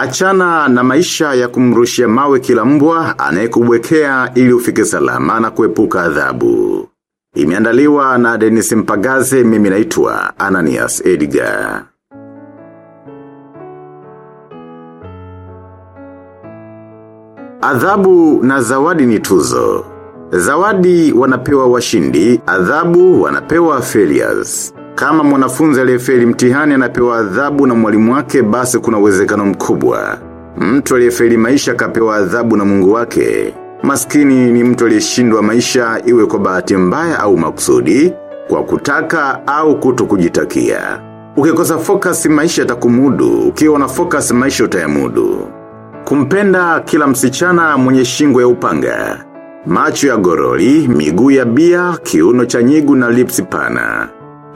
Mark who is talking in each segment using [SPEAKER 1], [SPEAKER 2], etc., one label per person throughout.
[SPEAKER 1] Achana na maisha ya kumrushia mawe kila mbwa anayekubwekea ili ufike salama na kuepuka adhabu. Imeandaliwa na Dennis Mpagaze mimi naitwa Ananias Edgar. Adhabu na zawadi ni tuzo. Zawadi wanapewa washindi, adhabu wanapewa failures. Kama mwanafunzi aliyefeli mtihani anapewa adhabu na mwalimu wake basi kuna uwezekano mkubwa. Mtu aliyefeli maisha akapewa adhabu na mungu wake. Maskini ni mtu aliyeshindwa maisha iwe kwa bahati mbaya au makusudi, kwa kutaka au kuto kujitakia. Ukikosa focus maisha yatakumudu, ukiwa na focus maisha utayamudu. Kumpenda kila msichana mwenye shingo ya upanga. Macho ya goroli, miguu ya bia, kiuno cha nyigu na lipsi pana.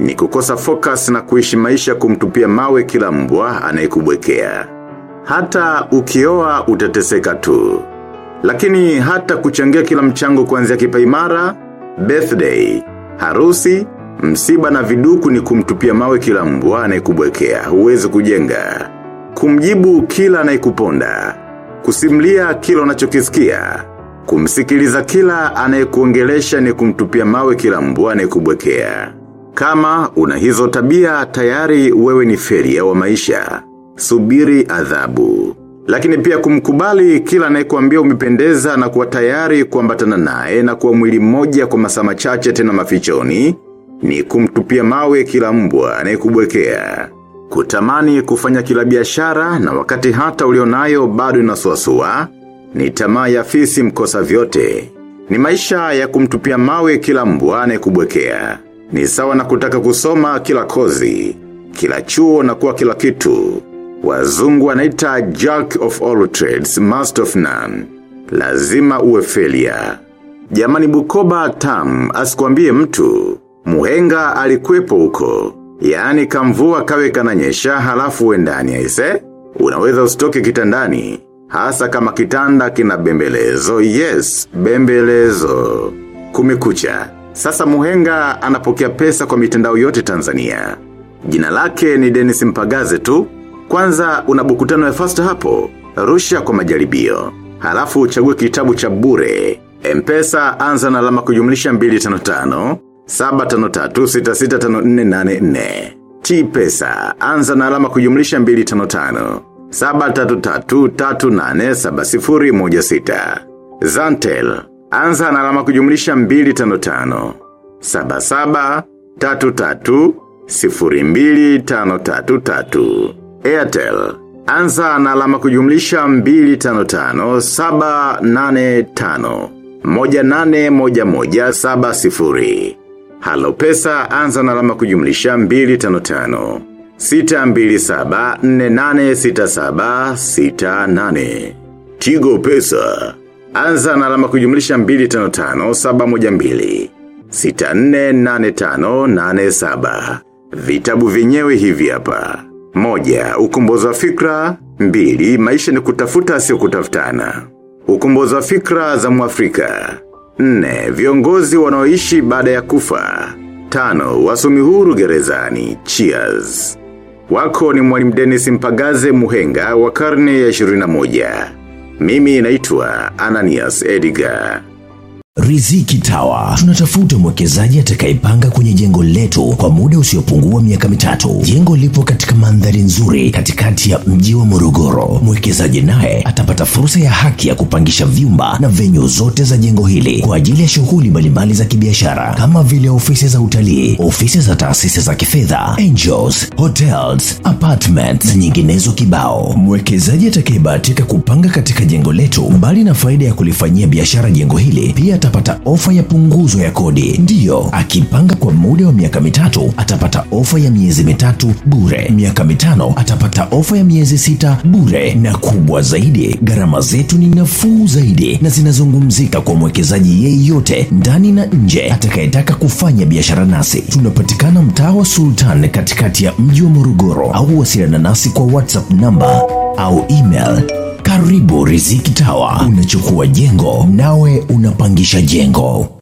[SPEAKER 1] Ni kukosa focus na kuishi maisha kumtupia mawe kila mbwa anayekubwekea. Hata ukioa utateseka tu. Lakini hata kuchangia kila mchango kuanzia kipaimara, birthday, harusi, msiba na viduku ni kumtupia mawe kila mbwa anayekubwekea. Huwezi kujenga. Kumjibu kila anayekuponda. Kusimlia kila unachokisikia. Kumsikiliza kila anayekuongelesha ni kumtupia mawe kila mbwa anayekubwekea. Kama una hizo tabia tayari wewe ni feria wa maisha. Subiri adhabu. Lakini pia kumkubali kila anayekuambia umependeza na kuwa tayari kuambatana naye na kuwa mwili mmoja kwa masaa machache tena mafichoni ni kumtupia mawe kila mbwa anayekubwekea. Kutamani kufanya kila biashara na wakati hata ulionayo bado inasuasua ni tamaa ya fisi mkosa vyote. Ni maisha ya kumtupia mawe kila mbwa anayekubwekea. Ni sawa na kutaka kusoma kila kozi, kila chuo na kuwa kila kitu. Wazungu wanaita jack of all trades, master of none. Lazima uwe failure. Jamani Bukoba tam, asikuambie mtu. Muhenga alikuwepo huko. Yaani kamvua kawe kananyesha halafu wendani aise. Unaweza usitoke kitandani. Hasa kama kitanda kina bembelezo, yes, bembelezo. Kumekucha. Sasa muhenga anapokea pesa kwa mitandao yote Tanzania. Jina lake ni Dennis Mpagaze tu. Kwanza unabukutano ya fast hapo. Rusha kwa majaribio. Halafu uchague kitabu cha bure. Mpesa anza na alama kujumlisha 255. 753665484. T-Pesa anza na alama kujumlisha 255. 733387016. Zantel anza na alama kujumlisha 255. 77 33 02533. Airtel. Anza na alama kujumlisha 255 785 181170. Halo pesa anza na alama kujumlisha 255 627 486768. Tigo pesa. Anza na alama kujumlisha 255 712 648587. Vitabu vyenyewe hivi hapa. Moja, ukumbozo wa fikra. Mbili, maisha ni kutafuta sio kutafutana. Ukumbozo wa fikra za muafrika Nne, viongozi wanaoishi baada ya kufa. Tano, wasomi huru gerezani. Cheers. Wako ni mwalimu Dennis Mpagaze Muhenga wa karne ya 21. Mimi naitwa Ananias Edgar.
[SPEAKER 2] Riziki Tower. Tunatafuta mwekezaji atakayepanga kwenye jengo letu kwa muda usiopungua miaka mitatu. Jengo lipo katika mandhari nzuri katikati ya mji wa Morogoro. Mwekezaji naye atapata fursa ya haki ya kupangisha vyumba na venyu zote za jengo hili kwa ajili ya shughuli mbalimbali za kibiashara kama vile ofisi za utalii, ofisi za taasisi za kifedha, angels, hotels, apartments na nyinginezo kibao. Mwekezaji atakayebahatika kupanga katika jengo letu, mbali na faida ya kulifanyia biashara jengo hili, pia atapata ofa ya punguzo ya kodi. Ndiyo, akipanga kwa muda wa miaka mitatu atapata ofa ya miezi mitatu bure. Miaka mitano atapata ofa ya miezi sita bure, na kubwa zaidi, gharama zetu ni nafuu zaidi na zinazungumzika kwa mwekezaji yeyote ndani na nje atakayetaka kufanya biashara nasi. Tunapatikana mtaa wa Sultan katikati ya mji wa Morogoro, au wasiliana nasi kwa WhatsApp namba au email karibu Riziki Tawa. Unachukua jengo nawe unapangisha jengo.